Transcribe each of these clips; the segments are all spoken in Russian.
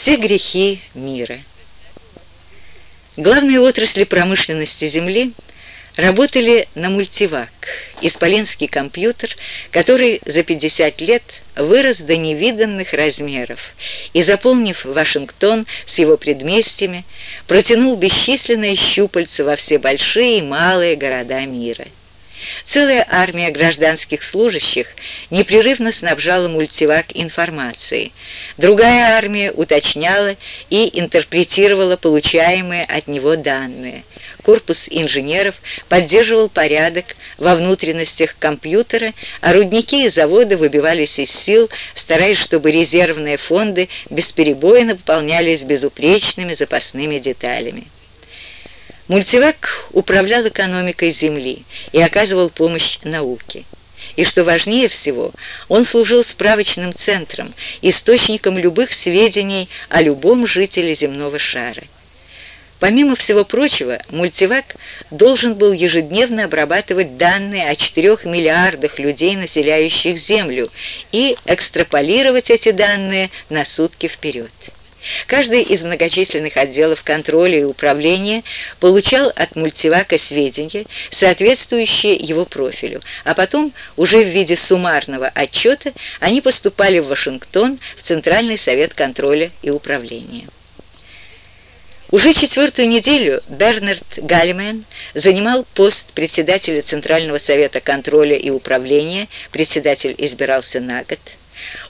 Все грехи мира. Главные отрасли промышленности Земли работали на мультивак, исполинский компьютер, который за 50 лет вырос до невиданных размеров и, заполнив Вашингтон с его предместьями, протянул бесчисленные щупальца во все большие и малые города мира. Целая армия гражданских служащих непрерывно снабжала мультивак информацией. Другая армия уточняла и интерпретировала получаемые от него данные. Корпус инженеров поддерживал порядок во внутренностях компьютера, а рудники и заводы выбивались из сил, стараясь, чтобы резервные фонды бесперебойно пополнялись безупречными запасными деталями. Мультивак управлял экономикой Земли и оказывал помощь науке. И что важнее всего, он служил справочным центром, источником любых сведений о любом жителе земного шара. Помимо всего прочего, мультивак должен был ежедневно обрабатывать данные о 4 миллиардах людей, населяющих Землю, и экстраполировать эти данные на сутки вперед. Каждый из многочисленных отделов контроля и управления получал от мультивака сведения, соответствующие его профилю, а потом, уже в виде суммарного отчета, они поступали в Вашингтон, в Центральный совет контроля и управления. Уже четвертую неделю Бернард Галлимен занимал пост председателя Центрального совета контроля и управления, председатель избирался на год,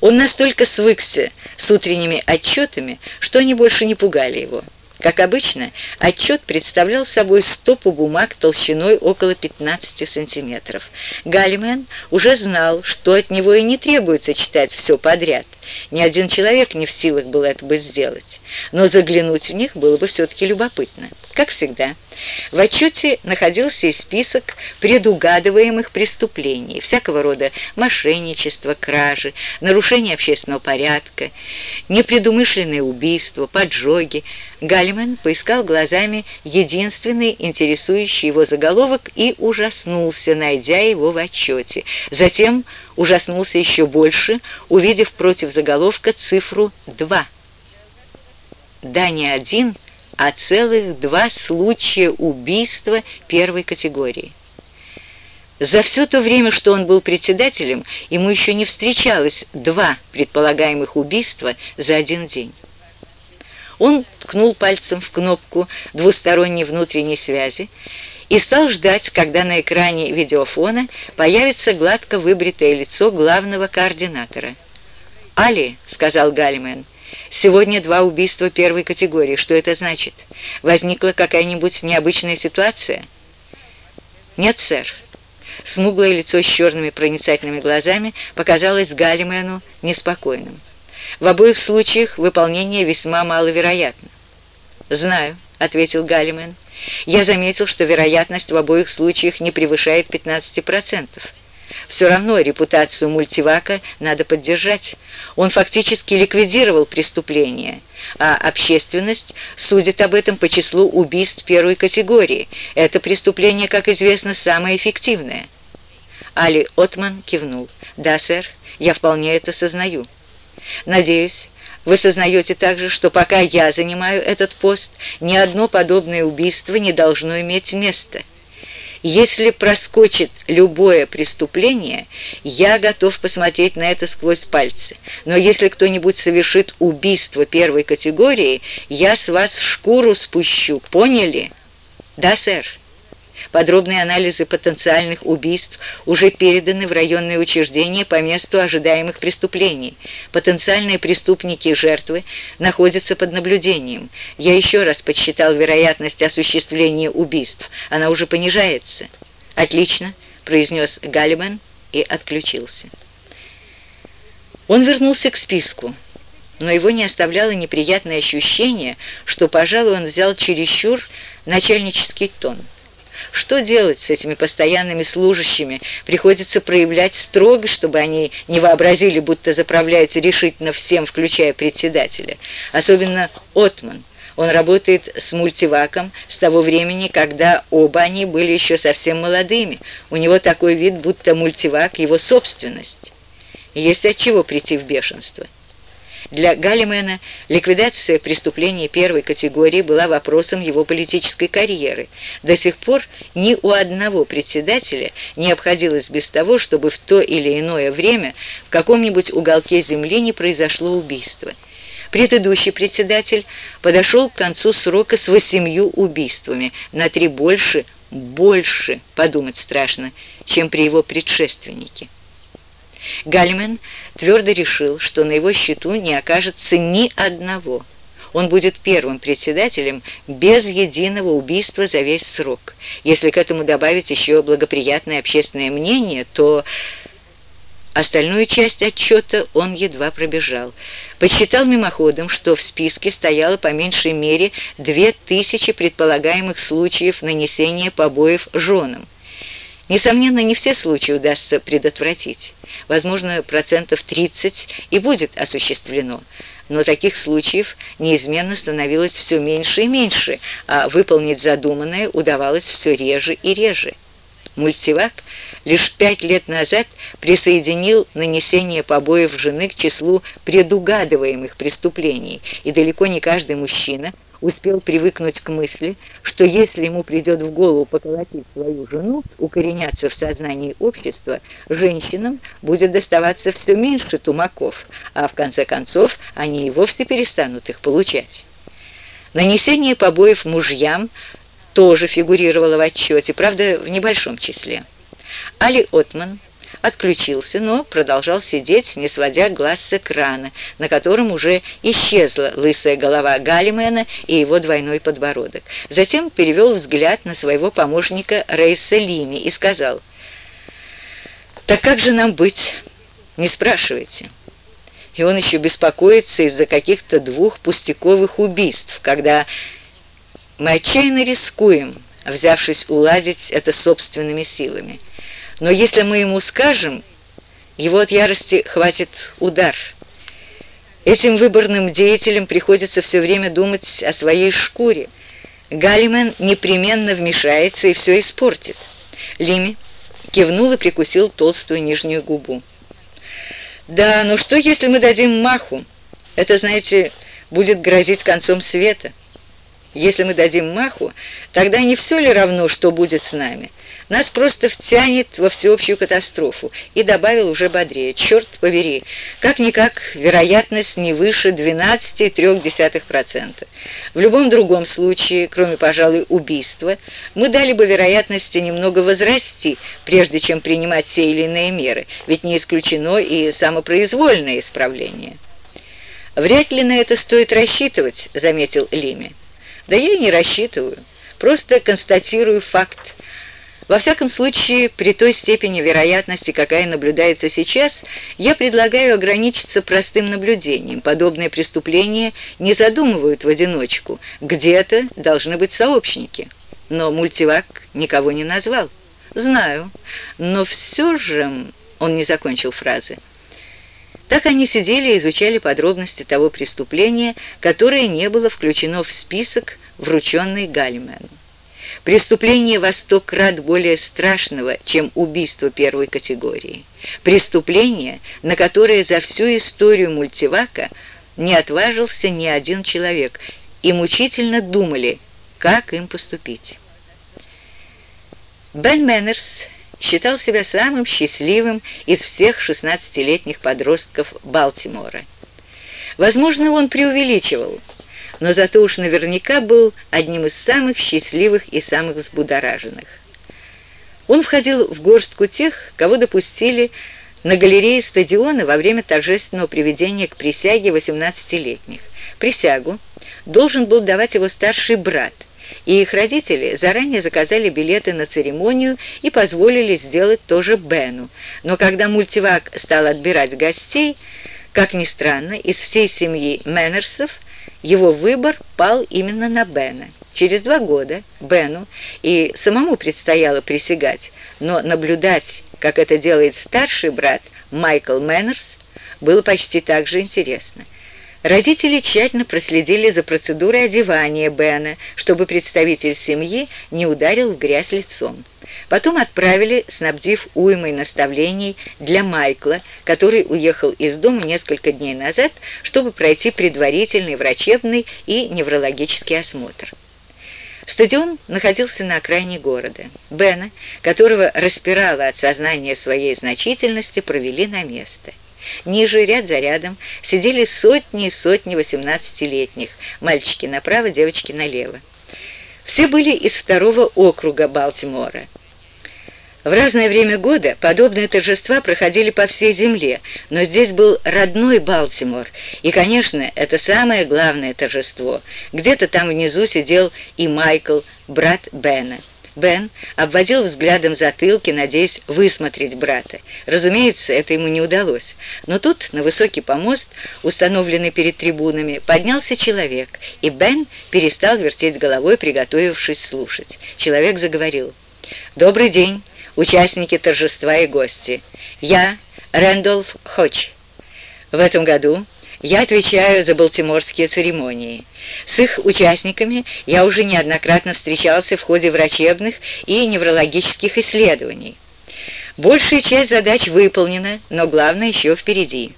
он настолько свыкся с утренними отчетами, что они больше не пугали его. Как обычно, отчет представлял собой стопу бумаг толщиной около 15 сантиметров. Галлимен уже знал, что от него и не требуется читать все подряд. Ни один человек не в силах был это бы сделать. Но заглянуть в них было бы все-таки любопытно. Как всегда, в отчете находился и список предугадываемых преступлений, всякого рода мошенничество, кражи, нарушение общественного порядка, непредумышленные убийства, поджоги. Гальман поискал глазами единственный интересующий его заголовок и ужаснулся, найдя его в отчете. Затем ужаснулся еще больше, увидев против заголовка цифру 2. Да, не один, а целых два случая убийства первой категории. За все то время, что он был председателем, ему еще не встречалось два предполагаемых убийства за один день. Он ткнул пальцем в кнопку двусторонней внутренней связи и стал ждать, когда на экране видеофона появится гладко выбритое лицо главного координатора. «Али», — сказал Гальмен, — Сегодня два убийства первой категории. Что это значит? Возникла какая-нибудь необычная ситуация? Нет, сэр. Смуглое лицо с черными проницательными глазами показалось Галлимену неспокойным. В обоих случаях выполнение весьма маловероятно. «Знаю», — ответил Галлимен. «Я заметил, что вероятность в обоих случаях не превышает 15%. Все равно репутацию мультивака надо поддержать. Он фактически ликвидировал преступление, а общественность судит об этом по числу убийств первой категории. Это преступление, как известно, самое эффективное. Али Отман кивнул. «Да, сэр, я вполне это сознаю. Надеюсь, вы сознаете также, что пока я занимаю этот пост, ни одно подобное убийство не должно иметь места». Если проскочит любое преступление, я готов посмотреть на это сквозь пальцы. Но если кто-нибудь совершит убийство первой категории, я с вас шкуру спущу. Поняли? Да, сэр. Подробные анализы потенциальных убийств уже переданы в районные учреждения по месту ожидаемых преступлений. Потенциальные преступники и жертвы находятся под наблюдением. Я еще раз подсчитал вероятность осуществления убийств. Она уже понижается. «Отлично», — произнес Галлиман и отключился. Он вернулся к списку, но его не оставляло неприятное ощущение, что, пожалуй, он взял чересчур начальнический тон. Что делать с этими постоянными служащими? Приходится проявлять строго, чтобы они не вообразили, будто заправляются решительно всем, включая председателя. Особенно Отман. Он работает с мультиваком с того времени, когда оба они были еще совсем молодыми. У него такой вид, будто мультивак – его собственность. Есть от чего прийти в бешенство. Для Галлимена ликвидация преступлений первой категории была вопросом его политической карьеры. До сих пор ни у одного председателя не обходилось без того, чтобы в то или иное время в каком-нибудь уголке земли не произошло убийство. Предыдущий председатель подошел к концу срока с восемью убийствами, на три больше, больше, подумать страшно, чем при его предшественнике. Гальмен твердо решил, что на его счету не окажется ни одного. Он будет первым председателем без единого убийства за весь срок. Если к этому добавить еще благоприятное общественное мнение, то остальную часть отчета он едва пробежал. Подсчитал мимоходом, что в списке стояло по меньшей мере две тысячи предполагаемых случаев нанесения побоев женам. Несомненно, не все случаи удастся предотвратить. Возможно, процентов 30 и будет осуществлено. Но таких случаев неизменно становилось все меньше и меньше, а выполнить задуманное удавалось все реже и реже. Мультивак лишь пять лет назад присоединил нанесение побоев жены к числу предугадываемых преступлений, и далеко не каждый мужчина – успел привыкнуть к мысли, что если ему придет в голову поколотить свою жену, укореняться в сознании общества, женщинам будет доставаться все меньше тумаков, а в конце концов они и вовсе перестанут их получать. Нанесение побоев мужьям тоже фигурировало в отчете, правда, в небольшом числе. Али Отман отключился, но продолжал сидеть, не сводя глаз с экрана, на котором уже исчезла лысая голова Галлимена и его двойной подбородок. Затем перевел взгляд на своего помощника Рейса Лими и сказал, «Так как же нам быть? Не спрашивайте». И он еще беспокоится из-за каких-то двух пустяковых убийств, когда мы отчаянно рискуем, взявшись уладить это собственными силами. Но если мы ему скажем, его от ярости хватит удар. Этим выборным деятелям приходится все время думать о своей шкуре. Галлимен непременно вмешается и все испортит. Лими кивнул и прикусил толстую нижнюю губу. «Да, но что, если мы дадим маху? Это, знаете, будет грозить концом света. Если мы дадим маху, тогда не все ли равно, что будет с нами?» Нас просто втянет во всеобщую катастрофу. И добавил уже бодрее. Черт побери, как-никак вероятность не выше 12,3%. В любом другом случае, кроме, пожалуй, убийства, мы дали бы вероятности немного возрасти, прежде чем принимать те или иные меры, ведь не исключено и самопроизвольное исправление. «Вряд ли на это стоит рассчитывать», — заметил Лими. «Да я не рассчитываю, просто констатирую факт. Во всяком случае, при той степени вероятности, какая наблюдается сейчас, я предлагаю ограничиться простым наблюдением. Подобные преступления не задумывают в одиночку. Где-то должны быть сообщники. Но мультивак никого не назвал. Знаю, но все же... Он не закончил фразы. Так они сидели и изучали подробности того преступления, которое не было включено в список, врученный Гальмену. Преступление во сто крат более страшного, чем убийство первой категории. Преступление, на которое за всю историю мультивака не отважился ни один человек, и мучительно думали, как им поступить. Бен Мэннерс считал себя самым счастливым из всех 16-летних подростков Балтимора. Возможно, он преувеличивал, но зато уж наверняка был одним из самых счастливых и самых взбудораженных. Он входил в горстку тех, кого допустили на галерее стадиона во время торжественного приведения к присяге 18-летних. Присягу должен был давать его старший брат, и их родители заранее заказали билеты на церемонию и позволили сделать тоже Бену. Но когда мультивак стал отбирать гостей, как ни странно, из всей семьи Мэннерсов – его выбор пал именно на Бена. Через два года Бену и самому предстояло присягать, но наблюдать, как это делает старший брат Майкл Мэннерс, было почти так же интересно. Родители тщательно проследили за процедурой одевания Бена, чтобы представитель семьи не ударил в грязь лицом. Потом отправили, снабдив уймой наставлений для Майкла, который уехал из дома несколько дней назад, чтобы пройти предварительный врачебный и неврологический осмотр. Стадион находился на окраине города. Бена, которого распирало от сознания своей значительности, провели на место. Ниже, ряд за рядом, сидели сотни и сотни восемнадцатилетних, мальчики направо, девочки налево. Все были из второго округа Балтимора. В разное время года подобные торжества проходили по всей земле, но здесь был родной Балтимор, и, конечно, это самое главное торжество. Где-то там внизу сидел и Майкл, брат Бена. Бен обводил взглядом затылки, надеясь высмотреть брата. Разумеется, это ему не удалось. Но тут, на высокий помост, установленный перед трибунами, поднялся человек, и Бен перестал вертеть головой, приготовившись слушать. Человек заговорил. «Добрый день!» Участники торжества и гости. Я Рэндолф Хоч. В этом году я отвечаю за балтиморские церемонии. С их участниками я уже неоднократно встречался в ходе врачебных и неврологических исследований. Большая часть задач выполнена, но главное еще впереди.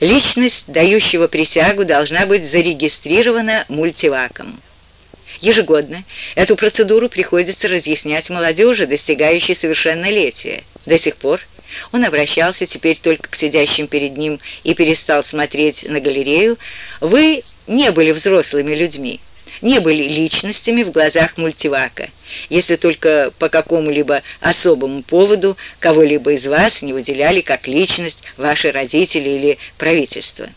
Личность, дающего присягу, должна быть зарегистрирована мультиваком. Ежегодно эту процедуру приходится разъяснять молодежи, достигающей совершеннолетия. До сих пор он обращался теперь только к сидящим перед ним и перестал смотреть на галерею. Вы не были взрослыми людьми, не были личностями в глазах мультивака, если только по какому-либо особому поводу кого-либо из вас не выделяли как личность ваши родители или правительство.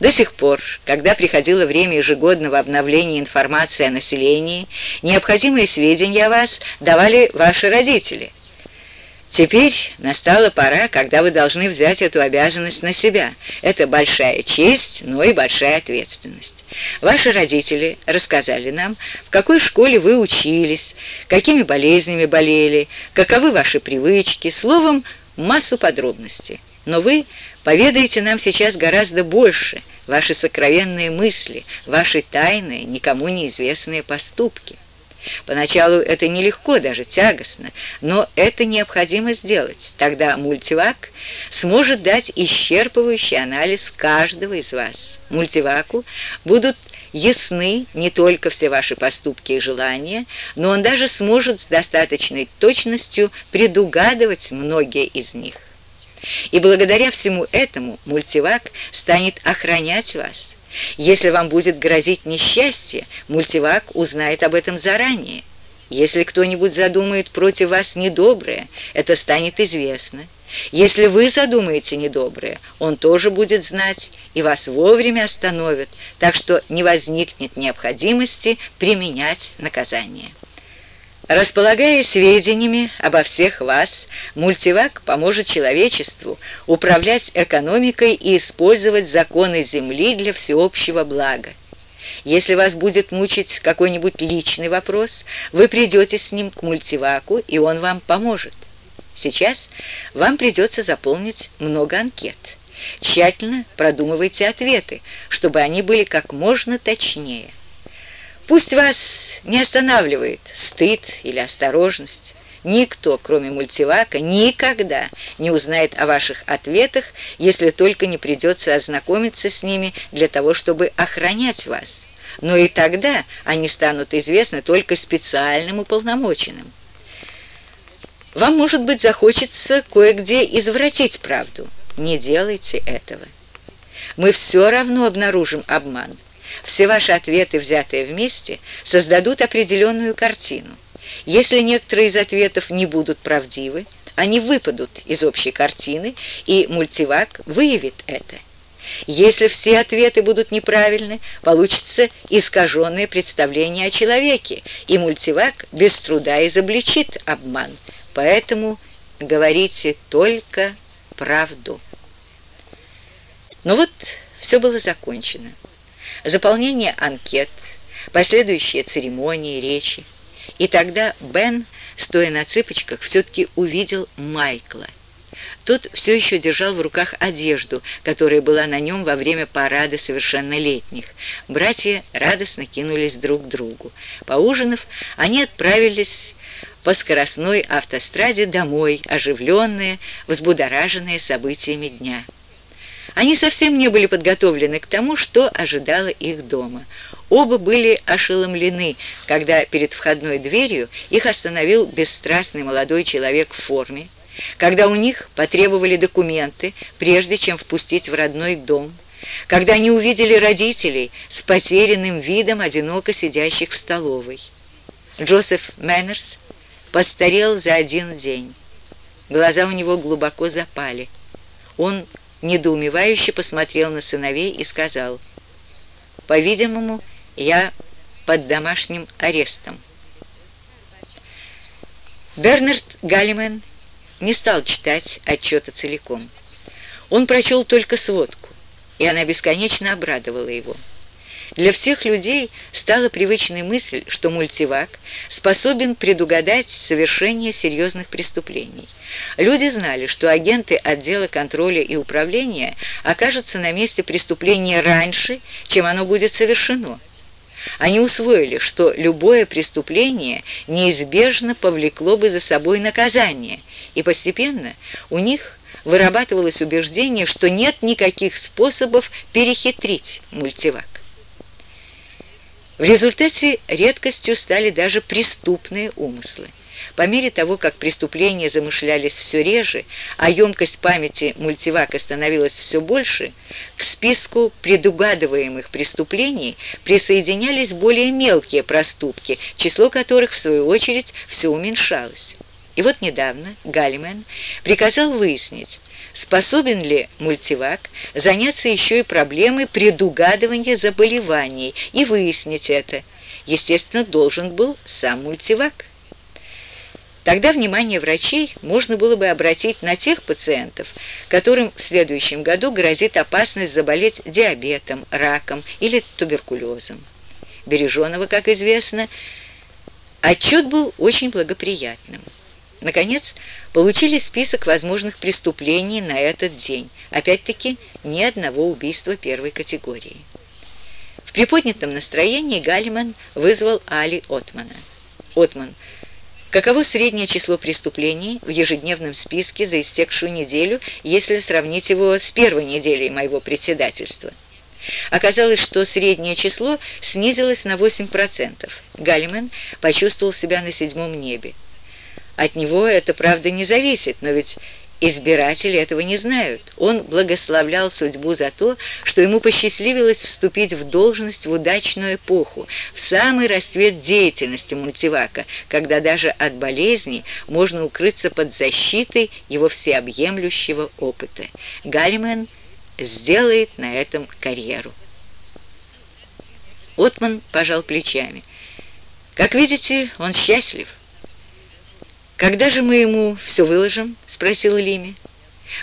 До сих пор, когда приходило время ежегодного обновления информации о населении, необходимые сведения о вас давали ваши родители. Теперь настала пора, когда вы должны взять эту обязанность на себя. Это большая честь, но и большая ответственность. Ваши родители рассказали нам, в какой школе вы учились, какими болезнями болели, каковы ваши привычки, словом, массу подробностей. Но вы поведаете нам сейчас гораздо больше, ваши сокровенные мысли, ваши тайные, никому неизвестные поступки. Поначалу это нелегко, даже тягостно, но это необходимо сделать. Тогда мультивак сможет дать исчерпывающий анализ каждого из вас. Мультиваку будут ясны не только все ваши поступки и желания, но он даже сможет с достаточной точностью предугадывать многие из них. И благодаря всему этому мультивак станет охранять вас. Если вам будет грозить несчастье, мультивак узнает об этом заранее. Если кто-нибудь задумает против вас недоброе, это станет известно. Если вы задумаете недоброе, он тоже будет знать и вас вовремя остановит, так что не возникнет необходимости применять наказание. Располагая сведениями обо всех вас, мультивак поможет человечеству управлять экономикой и использовать законы Земли для всеобщего блага. Если вас будет мучить какой-нибудь личный вопрос, вы придете с ним к мультиваку, и он вам поможет. Сейчас вам придется заполнить много анкет. Тщательно продумывайте ответы, чтобы они были как можно точнее. Пусть вас не останавливает стыд или осторожность. Никто, кроме мультивака, никогда не узнает о ваших ответах, если только не придется ознакомиться с ними для того, чтобы охранять вас. Но и тогда они станут известны только специальным уполномоченным. Вам, может быть, захочется кое-где извратить правду. Не делайте этого. Мы все равно обнаружим обман. Все ваши ответы, взятые вместе, создадут определенную картину. Если некоторые из ответов не будут правдивы, они выпадут из общей картины, и мультивак выявит это. Если все ответы будут неправильны, получится искаженное представление о человеке, и мультивак без труда изобличит обман. Поэтому говорите только правду. Ну вот все было закончено заполнение анкет, последующие церемонии, речи. И тогда Бен, стоя на цыпочках, все-таки увидел Майкла. Тот все еще держал в руках одежду, которая была на нем во время парада совершеннолетних. Братья радостно кинулись друг к другу. Поужинав, они отправились по скоростной автостраде домой, оживленные, взбудораженные событиями дня. Они совсем не были подготовлены к тому, что ожидало их дома. Оба были ошеломлены, когда перед входной дверью их остановил бесстрастный молодой человек в форме, когда у них потребовали документы, прежде чем впустить в родной дом, когда они увидели родителей с потерянным видом, одиноко сидящих в столовой. Джозеф Мэннерс постарел за один день. Глаза у него глубоко запали. Он недоумевающе посмотрел на сыновей и сказал, «По-видимому, я под домашним арестом». Бернард Галлимен не стал читать отчета целиком. Он прочел только сводку, и она бесконечно обрадовала его. Для всех людей стала привычной мысль, что мультивак способен предугадать совершение серьезных преступлений. Люди знали, что агенты отдела контроля и управления окажутся на месте преступления раньше, чем оно будет совершено. Они усвоили, что любое преступление неизбежно повлекло бы за собой наказание, и постепенно у них вырабатывалось убеждение, что нет никаких способов перехитрить мультивак. В результате редкостью стали даже преступные умыслы. По мере того, как преступления замышлялись все реже, а емкость памяти мультивака становилась все больше, к списку предугадываемых преступлений присоединялись более мелкие проступки, число которых, в свою очередь, все уменьшалось. И вот недавно Галлимен приказал выяснить, способен ли мультивак заняться еще и проблемой предугадывания заболеваний и выяснить это. Естественно, должен был сам мультивак. Тогда внимание врачей можно было бы обратить на тех пациентов, которым в следующем году грозит опасность заболеть диабетом, раком или туберкулезом. Береженого, как известно, отчет был очень благоприятным. Наконец, получили список возможных преступлений на этот день. Опять-таки, ни одного убийства первой категории. В приподнятом настроении Галлиман вызвал Али Отмана. «Отман, каково среднее число преступлений в ежедневном списке за истекшую неделю, если сравнить его с первой неделей моего председательства?» Оказалось, что среднее число снизилось на 8%. Галлимен почувствовал себя на седьмом небе. От него это, правда, не зависит, но ведь избиратели этого не знают. Он благословлял судьбу за то, что ему посчастливилось вступить в должность в удачную эпоху, в самый расцвет деятельности мультивака, когда даже от болезней можно укрыться под защитой его всеобъемлющего опыта. Галлимен сделает на этом карьеру. Отман пожал плечами. «Как видите, он счастлив». «Когда же мы ему все выложим?» — спросил Лими.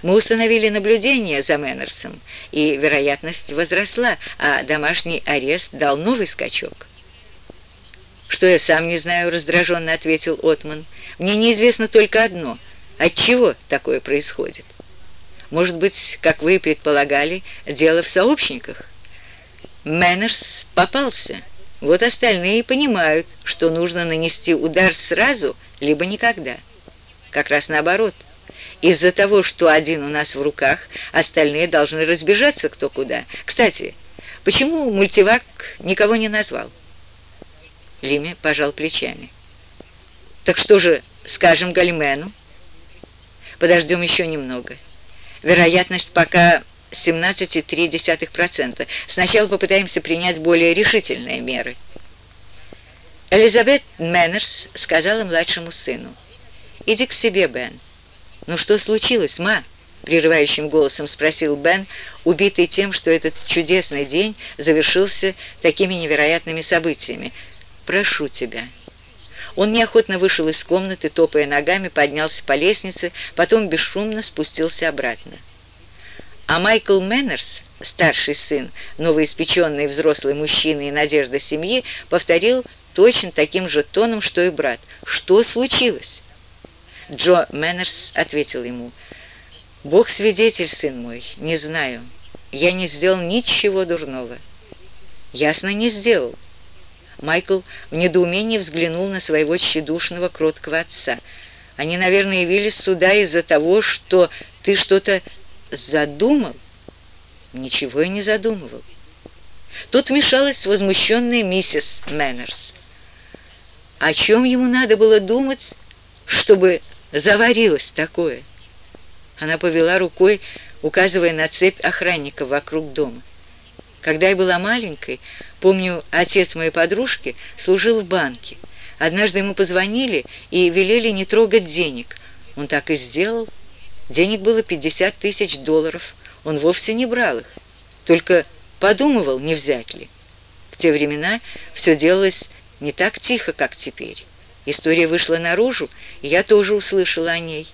«Мы установили наблюдение за Мэннерсом, и вероятность возросла, а домашний арест дал новый скачок». «Что я сам не знаю», — раздраженно ответил Отман. «Мне неизвестно только одно. От чего такое происходит? Может быть, как вы предполагали, дело в сообщниках?» Мэннерс попался. Вот остальные понимают, что нужно нанести удар сразу, либо никогда. Как раз наоборот. Из-за того, что один у нас в руках, остальные должны разбежаться кто куда. Кстати, почему мультивак никого не назвал? Лиме пожал плечами. Так что же, скажем Гальмену? Подождем еще немного. Вероятность пока 17,3%. Сначала попытаемся принять более решительные меры. Элизабет Мэннерс сказала младшему сыну, «Иди к себе, Бен». «Ну что случилось, ма?» — прерывающим голосом спросил Бен, убитый тем, что этот чудесный день завершился такими невероятными событиями. «Прошу тебя». Он неохотно вышел из комнаты, топая ногами, поднялся по лестнице, потом бесшумно спустился обратно. А Майкл Мэннерс, старший сын, новоиспеченный взрослый мужчина и надежда семьи, повторил точно таким же тоном, что и брат. «Что случилось?» Джо Мэннерс ответил ему. «Бог свидетель, сын мой, не знаю. Я не сделал ничего дурного». «Ясно, не сделал. Майкл в недоумении взглянул на своего тщедушного, кроткого отца. «Они, наверное, явились сюда из-за того, что ты что-то задумал?» «Ничего я не задумывал». Тут вмешалась возмущенная миссис Мэннерс. О чем ему надо было думать, чтобы заварилось такое? Она повела рукой, указывая на цепь охранников вокруг дома. Когда я была маленькой, помню, отец моей подружки служил в банке. Однажды ему позвонили и велели не трогать денег. Он так и сделал. Денег было 50 тысяч долларов. Он вовсе не брал их, только подумывал, не взять ли. В те времена все делалось не так тихо, как теперь. История вышла наружу, и я тоже услышала о ней.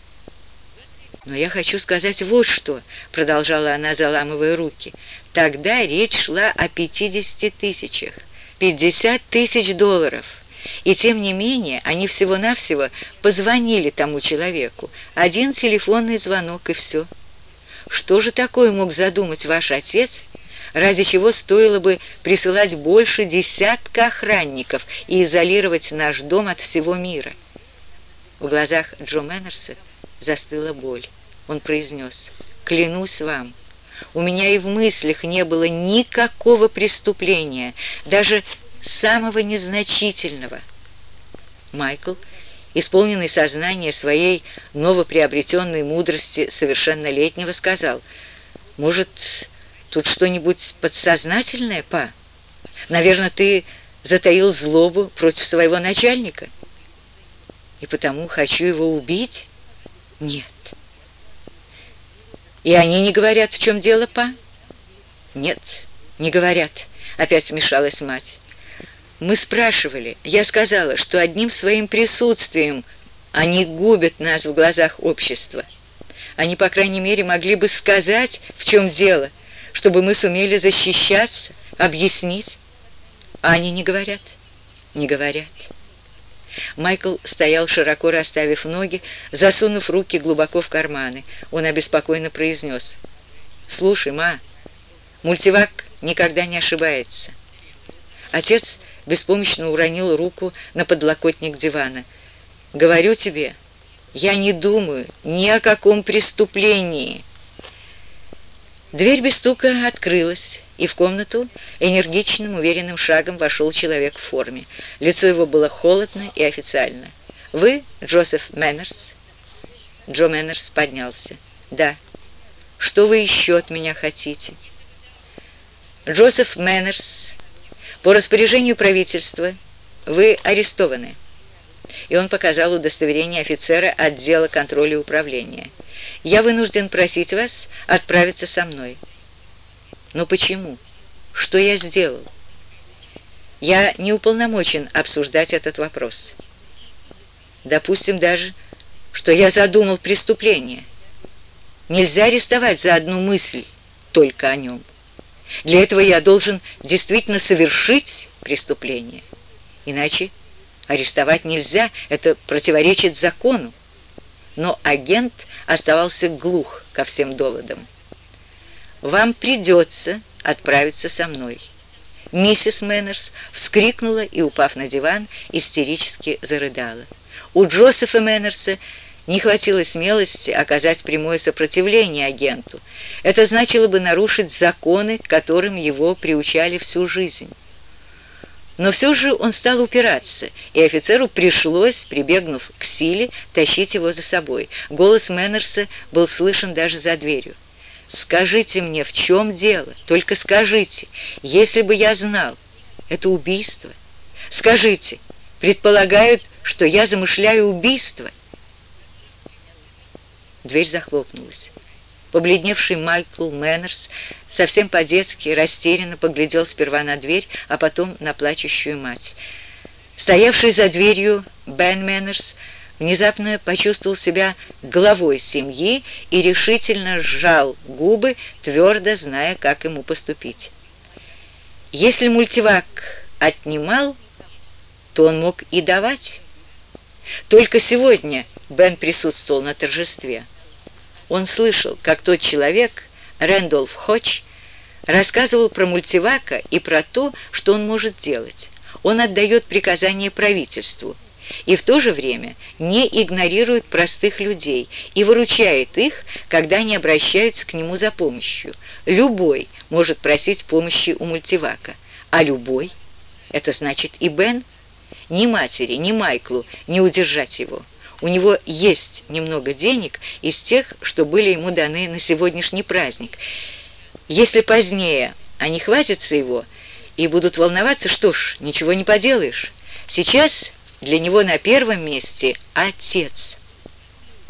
«Но я хочу сказать вот что», — продолжала она, заламывая руки. «Тогда речь шла о 50 тысячах. 50 тысяч долларов. И тем не менее они всего-навсего позвонили тому человеку. Один телефонный звонок и все. Что же такое мог задумать ваш отец, ради чего стоило бы присылать больше десятка охранников и изолировать наш дом от всего мира?» В глазах Джо Мэннерса застыла боль он произнес, «Клянусь вам, у меня и в мыслях не было никакого преступления, даже самого незначительного». Майкл, исполненный сознания своей новоприобретенной мудрости совершеннолетнего, сказал, «Может, тут что-нибудь подсознательное, па? Наверное, ты затаил злобу против своего начальника, и потому хочу его убить? Нет». «И они не говорят, в чем дело, па?» «Нет, не говорят», — опять вмешалась мать. «Мы спрашивали. Я сказала, что одним своим присутствием они губят нас в глазах общества. Они, по крайней мере, могли бы сказать, в чем дело, чтобы мы сумели защищаться, объяснить. А они не говорят, не говорят». Майкл стоял, широко расставив ноги, засунув руки глубоко в карманы. Он обеспокоенно произнес. «Слушай, ма, мультивак никогда не ошибается». Отец беспомощно уронил руку на подлокотник дивана. «Говорю тебе, я не думаю ни о каком преступлении». Дверь без стука открылась и в комнату энергичным, уверенным шагом вошел человек в форме. Лицо его было холодно и официально. «Вы Джозеф Мэннерс?» Джо Мэннерс поднялся. «Да. Что вы еще от меня хотите?» «Джозеф Мэннерс, по распоряжению правительства вы арестованы». И он показал удостоверение офицера отдела контроля управления. «Я вынужден просить вас отправиться со мной». Но почему? Что я сделал? Я не уполномочен обсуждать этот вопрос. Допустим даже, что я задумал преступление. Нельзя арестовать за одну мысль только о нем. Для этого я должен действительно совершить преступление. Иначе арестовать нельзя, это противоречит закону. Но агент оставался глух ко всем доводам вам придется отправиться со мной». Миссис Мэннерс вскрикнула и, упав на диван, истерически зарыдала. У Джозефа Мэннерса не хватило смелости оказать прямое сопротивление агенту. Это значило бы нарушить законы, к которым его приучали всю жизнь. Но все же он стал упираться, и офицеру пришлось, прибегнув к силе, тащить его за собой. Голос Мэннерса был слышен даже за дверью. Скажите мне, в чем дело? Только скажите, если бы я знал. Это убийство. Скажите, предполагают, что я замышляю убийство? Дверь захлопнулась. Побледневший Майкл Мэннерс совсем по-детски растерянно поглядел сперва на дверь, а потом на плачущую мать. Стоявший за дверью Бен Мэннерс внезапно почувствовал себя главой семьи и решительно сжал губы, твердо зная, как ему поступить. Если мультивак отнимал, то он мог и давать. Только сегодня Бен присутствовал на торжестве. Он слышал, как тот человек, Рэндолф Хоч, рассказывал про мультивака и про то, что он может делать. он отдает приказания правительству и в то же время не игнорирует простых людей и выручает их, когда они обращаются к нему за помощью. Любой может просить помощи у мультивака, а любой — это значит и Бен, ни матери, ни Майклу не удержать его. У него есть немного денег из тех, что были ему даны на сегодняшний праздник. Если позднее они хватятся его и будут волноваться, что ж, ничего не поделаешь. Сейчас для него на первом месте отец.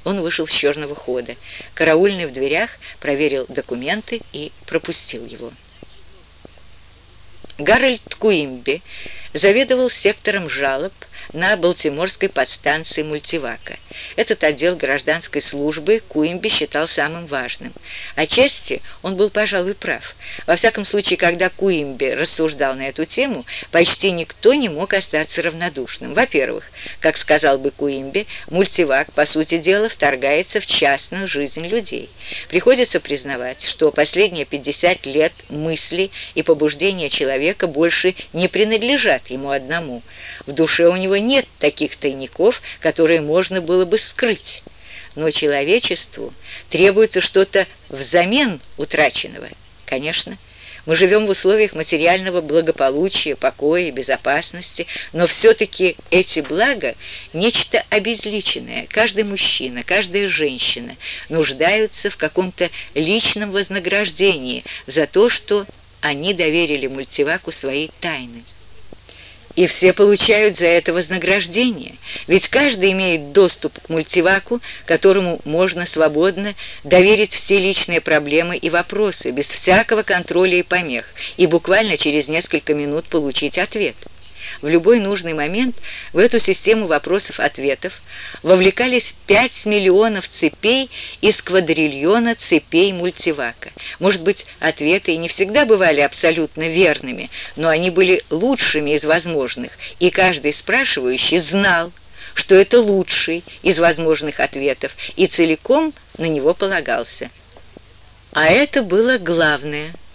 Он вышел с черного хода. Караульный в дверях проверил документы и пропустил его. Гарольд Куимби заведовал сектором жалоб на Балтиморской подстанции Мультивака. Этот отдел гражданской службы Куимби считал самым важным. Отчасти он был, пожалуй, прав. Во всяком случае, когда Куимби рассуждал на эту тему, почти никто не мог остаться равнодушным. Во-первых, как сказал бы Куимби, Мультивак, по сути дела, вторгается в частную жизнь людей. Приходится признавать, что последние 50 лет мысли и побуждения человека больше не принадлежат ему одному. В душе у него нет таких тайников, которые можно было бы скрыть. Но человечеству требуется что-то взамен утраченного. Конечно, мы живем в условиях материального благополучия, покоя, безопасности, но все-таки эти блага – нечто обезличенное. Каждый мужчина, каждая женщина нуждаются в каком-то личном вознаграждении за то, что они доверили мультиваку свои тайны. И все получают за это вознаграждение, ведь каждый имеет доступ к мультиваку, которому можно свободно доверить все личные проблемы и вопросы, без всякого контроля и помех, и буквально через несколько минут получить ответ. В любой нужный момент в эту систему вопросов-ответов вовлекались 5 миллионов цепей из квадриллиона цепей мультивака. Может быть, ответы и не всегда бывали абсолютно верными, но они были лучшими из возможных, и каждый спрашивающий знал, что это лучший из возможных ответов, и целиком на него полагался. А это было главное –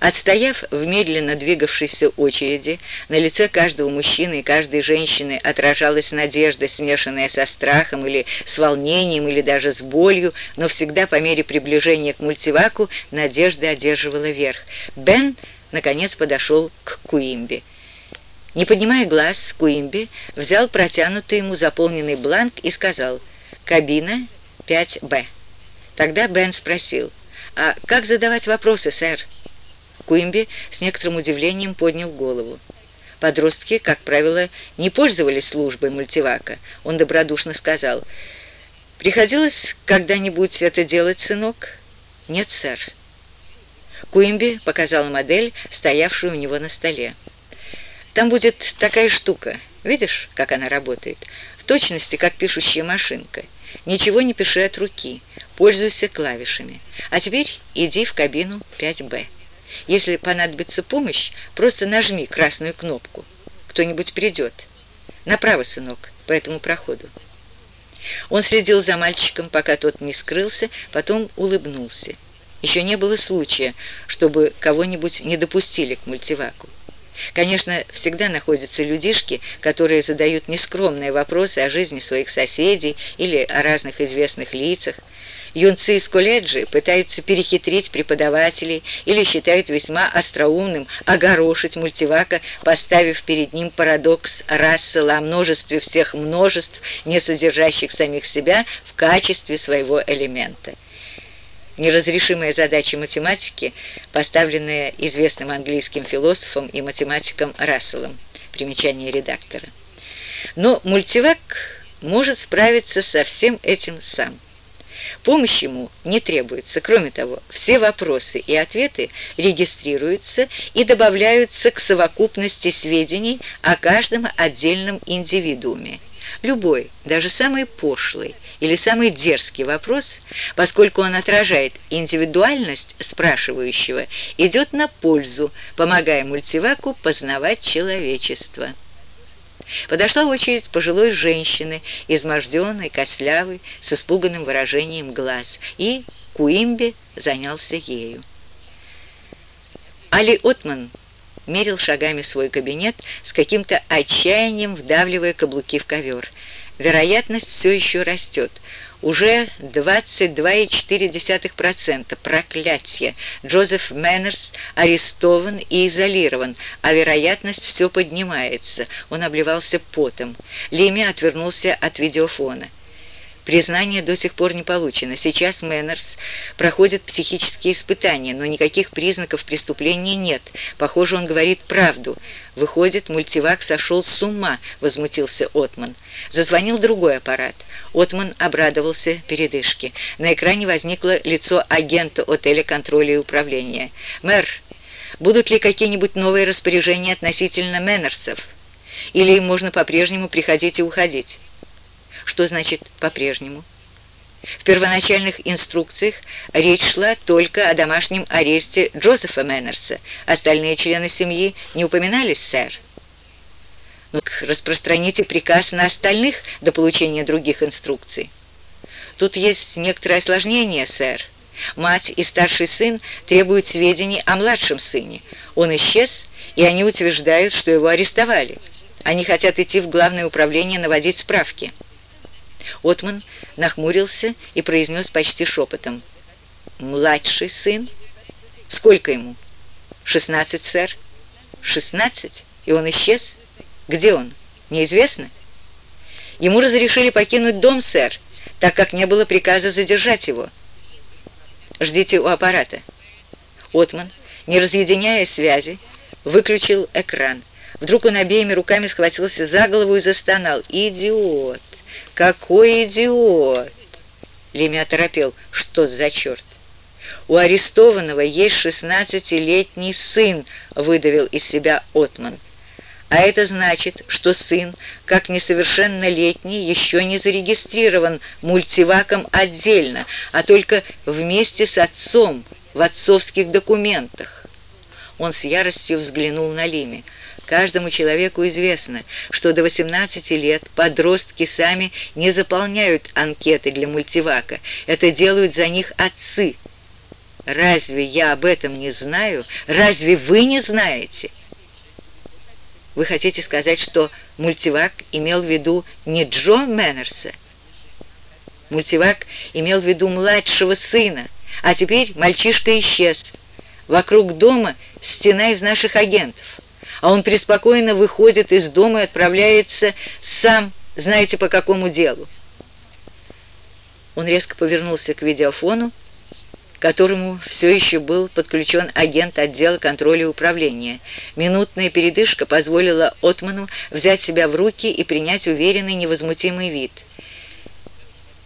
Отстояв в медленно двигавшейся очереди, на лице каждого мужчины и каждой женщины отражалась надежда, смешанная со страхом или с волнением, или даже с болью, но всегда по мере приближения к мультиваку надежда одерживала верх. Бен, наконец, подошел к Куимби. Не поднимая глаз, Куимби взял протянутый ему заполненный бланк и сказал «Кабина 5Б». Тогда Бен спросил «А как задавать вопросы, сэр?» Куимби с некоторым удивлением поднял голову. Подростки, как правило, не пользовались службой мультивака. Он добродушно сказал, «Приходилось когда-нибудь это делать, сынок?» «Нет, сэр». Куимби показал модель, стоявшую у него на столе. «Там будет такая штука. Видишь, как она работает? В точности, как пишущая машинка. Ничего не пиши от руки. Пользуйся клавишами. А теперь иди в кабину 5Б». Если понадобится помощь, просто нажми красную кнопку. Кто-нибудь придет. Направо, сынок, по этому проходу. Он следил за мальчиком, пока тот не скрылся, потом улыбнулся. Еще не было случая, чтобы кого-нибудь не допустили к мультиваку. Конечно, всегда находятся людишки, которые задают нескромные вопросы о жизни своих соседей или о разных известных лицах, Юнцы из колледжа пытаются перехитрить преподавателей или считают весьма остроумным огорошить мультивака, поставив перед ним парадокс Рассела о множестве всех множеств, не содержащих самих себя в качестве своего элемента. Неразрешимая задача математики, поставленная известным английским философом и математиком Расселом. Примечание редактора. Но мультивак может справиться со всем этим сам. Помощь ему не требуется. Кроме того, все вопросы и ответы регистрируются и добавляются к совокупности сведений о каждом отдельном индивидууме. Любой, даже самый пошлый или самый дерзкий вопрос, поскольку он отражает индивидуальность спрашивающего, идет на пользу, помогая мультиваку познавать человечество. Подошла очередь пожилой женщины, изможденной, кослявой, с испуганным выражением глаз, и Куимби занялся ею. Али Отман мерил шагами свой кабинет с каким-то отчаянием, вдавливая каблуки в ковер. Вероятность все еще растет. Уже 22,4%. Проклятие! Джозеф Мэннерс арестован и изолирован, а вероятность все поднимается. Он обливался потом. Лими отвернулся от видеофона. Признание до сих пор не получено. Сейчас Мэннерс проходит психические испытания, но никаких признаков преступления нет. Похоже, он говорит правду. Выходит, мультивак сошел с ума, возмутился Отман. Зазвонил другой аппарат. Отман обрадовался передышке. На экране возникло лицо агента отеля контроля и управления. «Мэр, будут ли какие-нибудь новые распоряжения относительно Мэннерсов? Или им можно по-прежнему приходить и уходить?» Что значит «по-прежнему»? В первоначальных инструкциях речь шла только о домашнем аресте Джозефа Мэннерса. Остальные члены семьи не упоминались, сэр. Ну, распространите приказ на остальных до получения других инструкций. Тут есть некоторое осложнение, сэр. Мать и старший сын требуют сведений о младшем сыне. Он исчез, и они утверждают, что его арестовали. Они хотят идти в главное управление наводить справки. Отман нахмурился и произнес почти шепотом. «Младший сын? Сколько ему?» «Шестнадцать, сэр». «Шестнадцать? И он исчез? Где он? Неизвестно?» «Ему разрешили покинуть дом, сэр, так как не было приказа задержать его». «Ждите у аппарата». Отман, не разъединяя связи, выключил экран. Вдруг он обеими руками схватился за голову и застонал. «Идиот! «Какой идиот!» Леми оторопел. «Что за черт?» «У арестованного есть шестнадцатилетний сын», — выдавил из себя Отман. «А это значит, что сын, как несовершеннолетний, еще не зарегистрирован мультиваком отдельно, а только вместе с отцом в отцовских документах». Он с яростью взглянул на Лими. Каждому человеку известно, что до 18 лет подростки сами не заполняют анкеты для мультивака. Это делают за них отцы. Разве я об этом не знаю? Разве вы не знаете? Вы хотите сказать, что мультивак имел в виду не Джо Мэннерса? Мультивак имел в виду младшего сына, а теперь мальчишка исчез. Вокруг дома стена из наших агентов а он преспокойно выходит из дома и отправляется сам, знаете, по какому делу. Он резко повернулся к видеофону, к которому все еще был подключен агент отдела контроля и управления. Минутная передышка позволила Отману взять себя в руки и принять уверенный невозмутимый вид.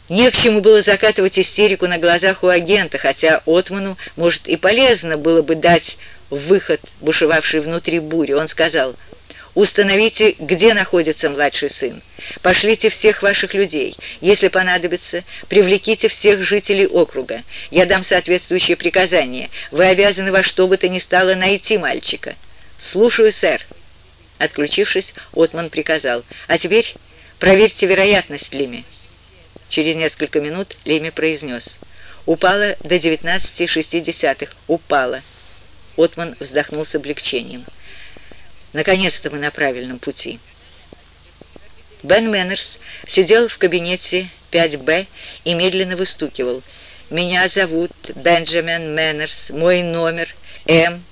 Не к чему было закатывать истерику на глазах у агента, хотя Отману, может, и полезно было бы дать выход, бушевавший внутри бури, он сказал, «Установите, где находится младший сын. Пошлите всех ваших людей. Если понадобится, привлеките всех жителей округа. Я дам соответствующие приказания. Вы обязаны во что бы то ни стало найти мальчика». «Слушаю, сэр». Отключившись, Отман приказал, «А теперь проверьте вероятность Лими». Через несколько минут Лими произнес, «Упала до 19,6. Упала». Отман вздохнул с облегчением. «Наконец-то мы на правильном пути». Бен Мэннерс сидел в кабинете 5Б и медленно выстукивал. «Меня зовут Бенджамин Мэннерс, мой номер М,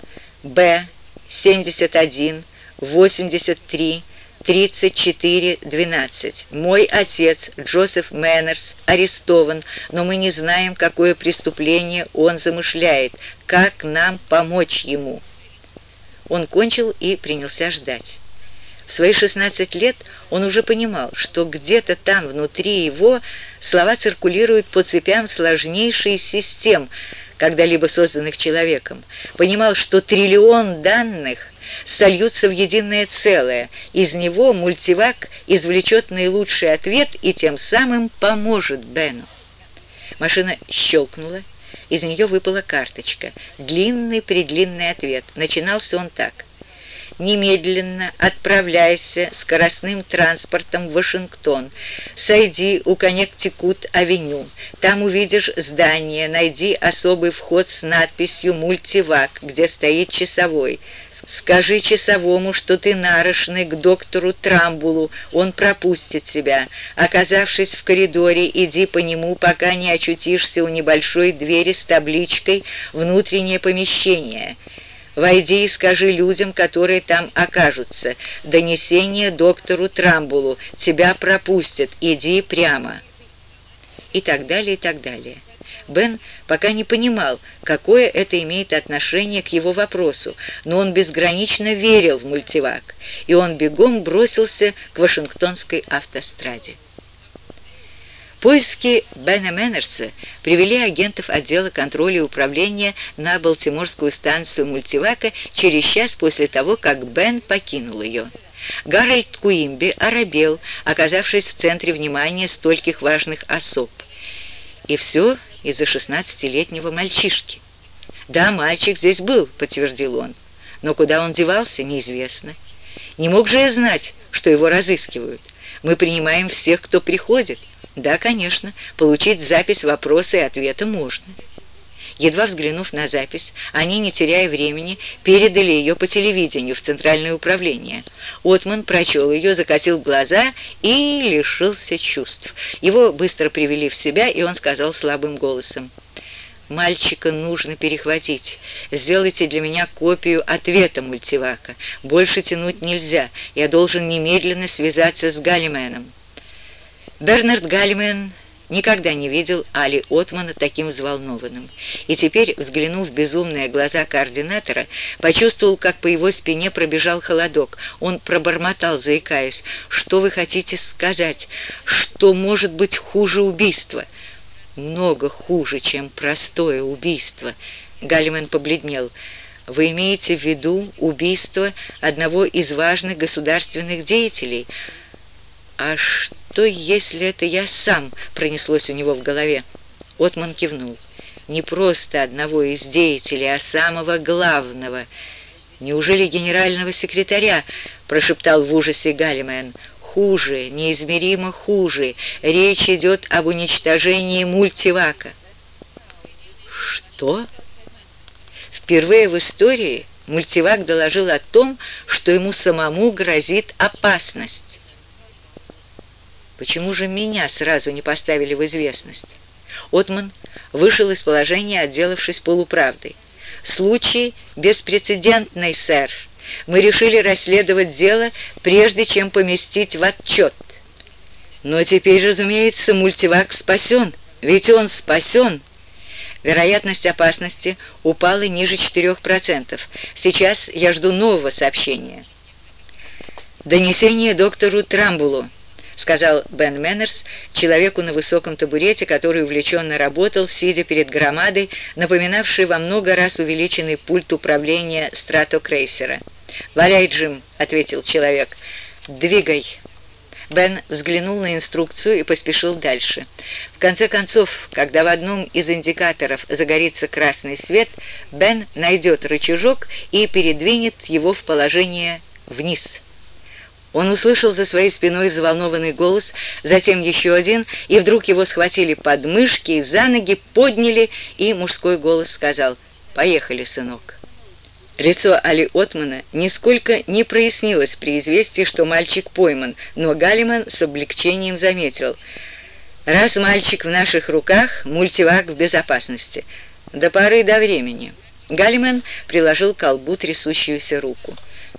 Б, 71, 83, 34-12. Мой отец, Джозеф Мэннерс, арестован, но мы не знаем, какое преступление он замышляет, как нам помочь ему. Он кончил и принялся ждать. В свои 16 лет он уже понимал, что где-то там внутри его слова циркулируют по цепям сложнейшей систем, когда-либо созданных человеком. Понимал, что триллион данных сольются в единое целое. Из него мультивак извлечет наилучший ответ и тем самым поможет Бену. Машина щелкнула, из нее выпала карточка. Длинный-предлинный ответ. Начинался он так. «Немедленно отправляйся скоростным транспортом в Вашингтон. Сойди у Коннектикут-авеню. Там увидишь здание. Найди особый вход с надписью «Мультивак», где стоит часовой. Скажи часовому, что ты нарочный к доктору Трамбулу, он пропустит тебя. Оказавшись в коридоре, иди по нему, пока не очутишься у небольшой двери с табличкой «Внутреннее помещение». Войди и скажи людям, которые там окажутся. Донесение доктору Трамбулу. Тебя пропустят. Иди прямо. И так далее, и так далее. Бен пока не понимал, какое это имеет отношение к его вопросу, но он безгранично верил в мультивак, и он бегом бросился к Вашингтонской автостраде. Поиски Бена Мэннерса привели агентов отдела контроля и управления на Балтиморскую станцию мультивака через час после того, как Бен покинул ее. Гарольд Куимби оробел, оказавшись в центре внимания стольких важных особ. И все из-за шестнадцатилетнего мальчишки. «Да, мальчик здесь был», — подтвердил он, — «но куда он девался, неизвестно. Не мог же я знать, что его разыскивают. Мы принимаем всех, кто приходит. Да, конечно, получить запись вопроса и ответа можно». Едва взглянув на запись, они, не теряя времени, передали ее по телевидению в Центральное управление. Отман прочел ее, закатил глаза и лишился чувств. Его быстро привели в себя, и он сказал слабым голосом. «Мальчика нужно перехватить. Сделайте для меня копию ответа мультивака. Больше тянуть нельзя. Я должен немедленно связаться с Галлименом». Бернард Галлимен никогда не видел Али Отмана таким взволнованным. И теперь, взглянув в безумные глаза координатора, почувствовал, как по его спине пробежал холодок. Он пробормотал, заикаясь, «Что вы хотите сказать? Что может быть хуже убийства?» «Много хуже, чем простое убийство», — Галлимен побледнел. «Вы имеете в виду убийство одного из важных государственных деятелей?» «А что, если это я сам?» — пронеслось у него в голове. Отман кивнул. «Не просто одного из деятелей, а самого главного. Неужели генерального секретаря?» — прошептал в ужасе Галлимен. «Хуже, неизмеримо хуже. Речь идет об уничтожении мультивака». «Что?» Впервые в истории мультивак доложил о том, что ему самому грозит опасность. Почему же меня сразу не поставили в известность? Отман вышел из положения, отделавшись полуправдой. «Случай беспрецедентный, сэр. Мы решили расследовать дело, прежде чем поместить в отчет. Но теперь, разумеется, мультивак спасен, ведь он спасен». Вероятность опасности упала ниже 4%. Сейчас я жду нового сообщения. Донесение доктору Трамбулу сказал Бен Мэннерс, человеку на высоком табурете, который увлеченно работал, сидя перед громадой, напоминавшей во много раз увеличенный пульт управления стратокрейсера. «Валяй, Джим», — ответил человек, — «двигай». Бен взглянул на инструкцию и поспешил дальше. В конце концов, когда в одном из индикаторов загорится красный свет, Бен найдет рычажок и передвинет его в положение «вниз». Он услышал за своей спиной взволнованный голос, затем еще один, и вдруг его схватили под мышки и за ноги, подняли, и мужской голос сказал «Поехали, сынок». Лицо Али Отмана нисколько не прояснилось при известии, что мальчик пойман, но Галиман с облегчением заметил «Раз мальчик в наших руках, мультивак в безопасности. До поры до времени». Галиман приложил к колбу трясущуюся руку.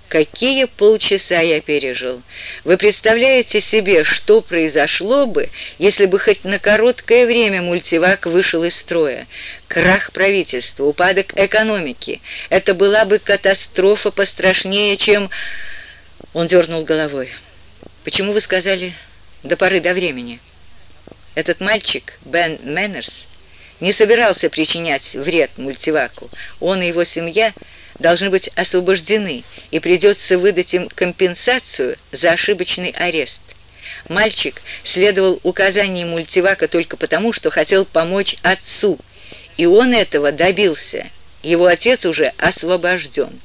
Какие полчаса я пережил! Вы представляете себе, что произошло бы, если бы хоть на короткое время мультивак вышел из строя? Крах правительства, упадок экономики. Это была бы катастрофа пострашнее, чем... Он дернул головой. «Почему вы сказали «до поры до времени»?» Этот мальчик, Бен Мэннерс, не собирался причинять вред мультиваку. Он и его семья должны быть освобождены, и придется выдать им компенсацию за ошибочный арест. Мальчик следовал указаниям мультивака только потому, что хотел помочь отцу, и он этого добился. Его отец уже освобожден.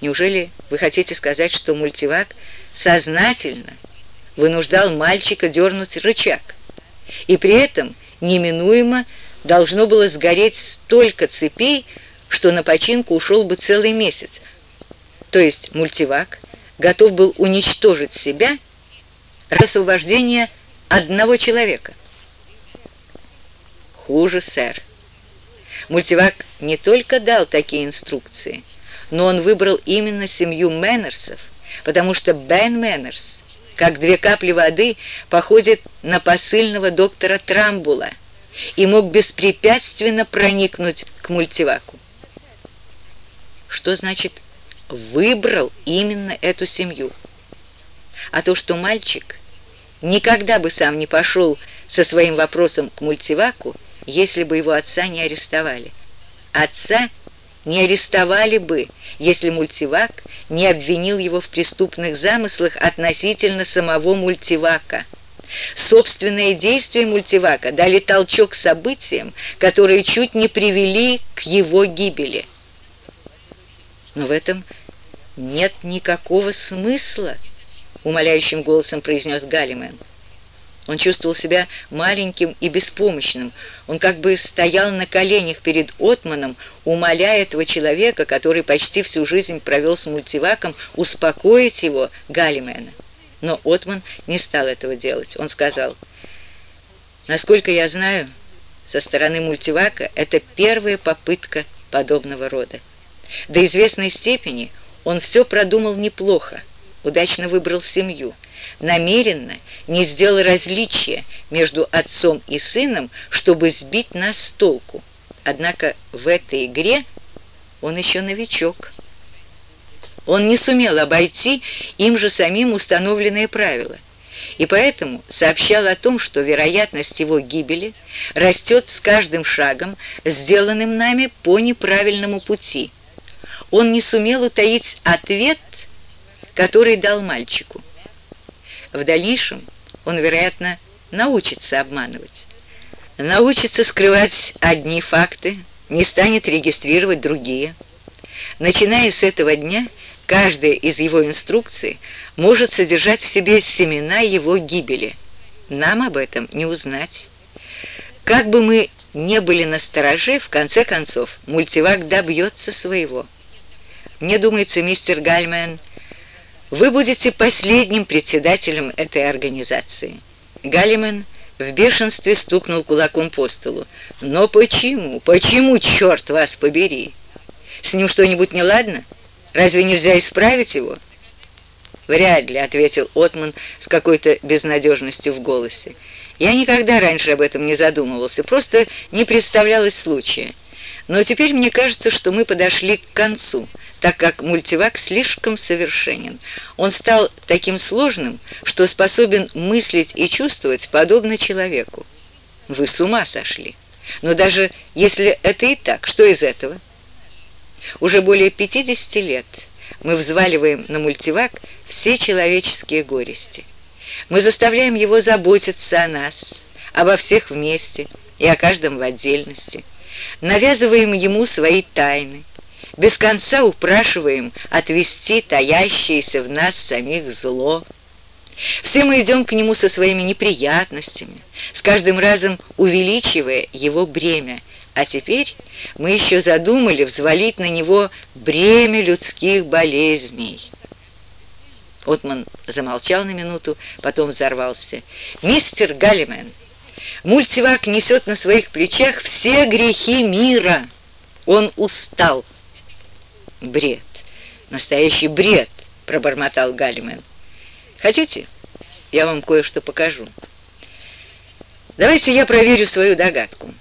Неужели вы хотите сказать, что мультивак сознательно вынуждал мальчика дернуть рычаг, и при этом неминуемо должно было сгореть столько цепей, что на починку ушел бы целый месяц. То есть мультивак готов был уничтожить себя ради освобождения одного человека. Хуже, сэр. Мультивак не только дал такие инструкции, но он выбрал именно семью Мэннерсов, потому что Бен Мэннерс, как две капли воды, походит на посыльного доктора Трамбула и мог беспрепятственно проникнуть к мультиваку. Что значит «выбрал именно эту семью»? А то, что мальчик никогда бы сам не пошел со своим вопросом к мультиваку, если бы его отца не арестовали. Отца не арестовали бы, если мультивак не обвинил его в преступных замыслах относительно самого мультивака. Собственные действия мультивака дали толчок событиям, которые чуть не привели к его гибели. Но в этом нет никакого смысла, умоляющим голосом произнес Галлимен. Он чувствовал себя маленьким и беспомощным. Он как бы стоял на коленях перед Отманом, умоляя этого человека, который почти всю жизнь провел с мультиваком, успокоить его, Галлимена. Но Отман не стал этого делать. Он сказал, «Насколько я знаю, со стороны мультивака это первая попытка подобного рода. До известной степени он все продумал неплохо, удачно выбрал семью» намеренно не сделал различия между отцом и сыном, чтобы сбить нас с толку. Однако в этой игре он еще новичок. Он не сумел обойти им же самим установленные правила, и поэтому сообщал о том, что вероятность его гибели растет с каждым шагом, сделанным нами по неправильному пути. Он не сумел утаить ответ, который дал мальчику. В дальнейшем он, вероятно, научится обманывать. Научится скрывать одни факты, не станет регистрировать другие. Начиная с этого дня, каждая из его инструкций может содержать в себе семена его гибели. Нам об этом не узнать. Как бы мы не были настороже, в конце концов, мультивак добьется своего. Мне думается, мистер Гальмен вы будете последним председателем этой организации». Галлимен в бешенстве стукнул кулаком по столу. «Но почему? Почему, черт вас побери? С ним что-нибудь неладно? Разве нельзя исправить его?» «Вряд ли», — ответил Отман с какой-то безнадежностью в голосе. «Я никогда раньше об этом не задумывался, просто не представлялось случая. Но теперь мне кажется, что мы подошли к концу так как мультивак слишком совершенен. Он стал таким сложным, что способен мыслить и чувствовать подобно человеку. Вы с ума сошли. Но даже если это и так, что из этого? Уже более 50 лет мы взваливаем на мультивак все человеческие горести. Мы заставляем его заботиться о нас, обо всех вместе и о каждом в отдельности. Навязываем ему свои тайны, без конца упрашиваем отвести таящееся в нас самих зло. Все мы идем к нему со своими неприятностями, с каждым разом увеличивая его бремя, а теперь мы еще задумали взвалить на него бремя людских болезней. Отман замолчал на минуту, потом взорвался. «Мистер Галлимен, мультивак несет на своих плечах все грехи мира. Он устал». «Бред! Настоящий бред!» — пробормотал Галлимен. «Хотите, я вам кое-что покажу? Давайте я проверю свою догадку.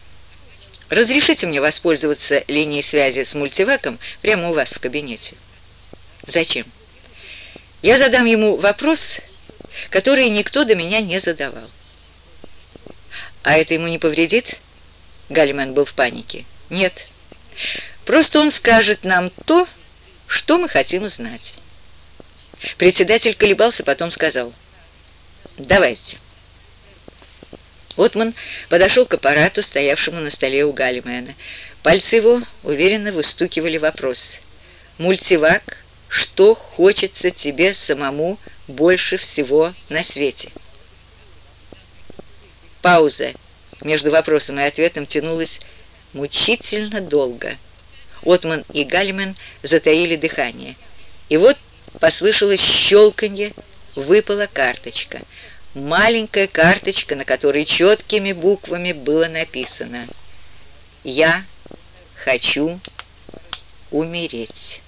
Разрешите мне воспользоваться линией связи с мультиваком прямо у вас в кабинете?» «Зачем?» «Я задам ему вопрос, который никто до меня не задавал». «А это ему не повредит?» Галлимен был в панике. «Нет». Просто он скажет нам то, что мы хотим знать. Председатель колебался, потом сказал, «Давайте». Отман подошел к аппарату, стоявшему на столе у Галлимена. Пальцы его уверенно выстукивали вопрос. «Мультивак, что хочется тебе самому больше всего на свете?» Пауза между вопросом и ответом тянулась мучительно долго. Отман и Гальмен затаили дыхание. И вот послышалось щелканье, выпала карточка. Маленькая карточка, на которой четкими буквами было написано «Я хочу умереть».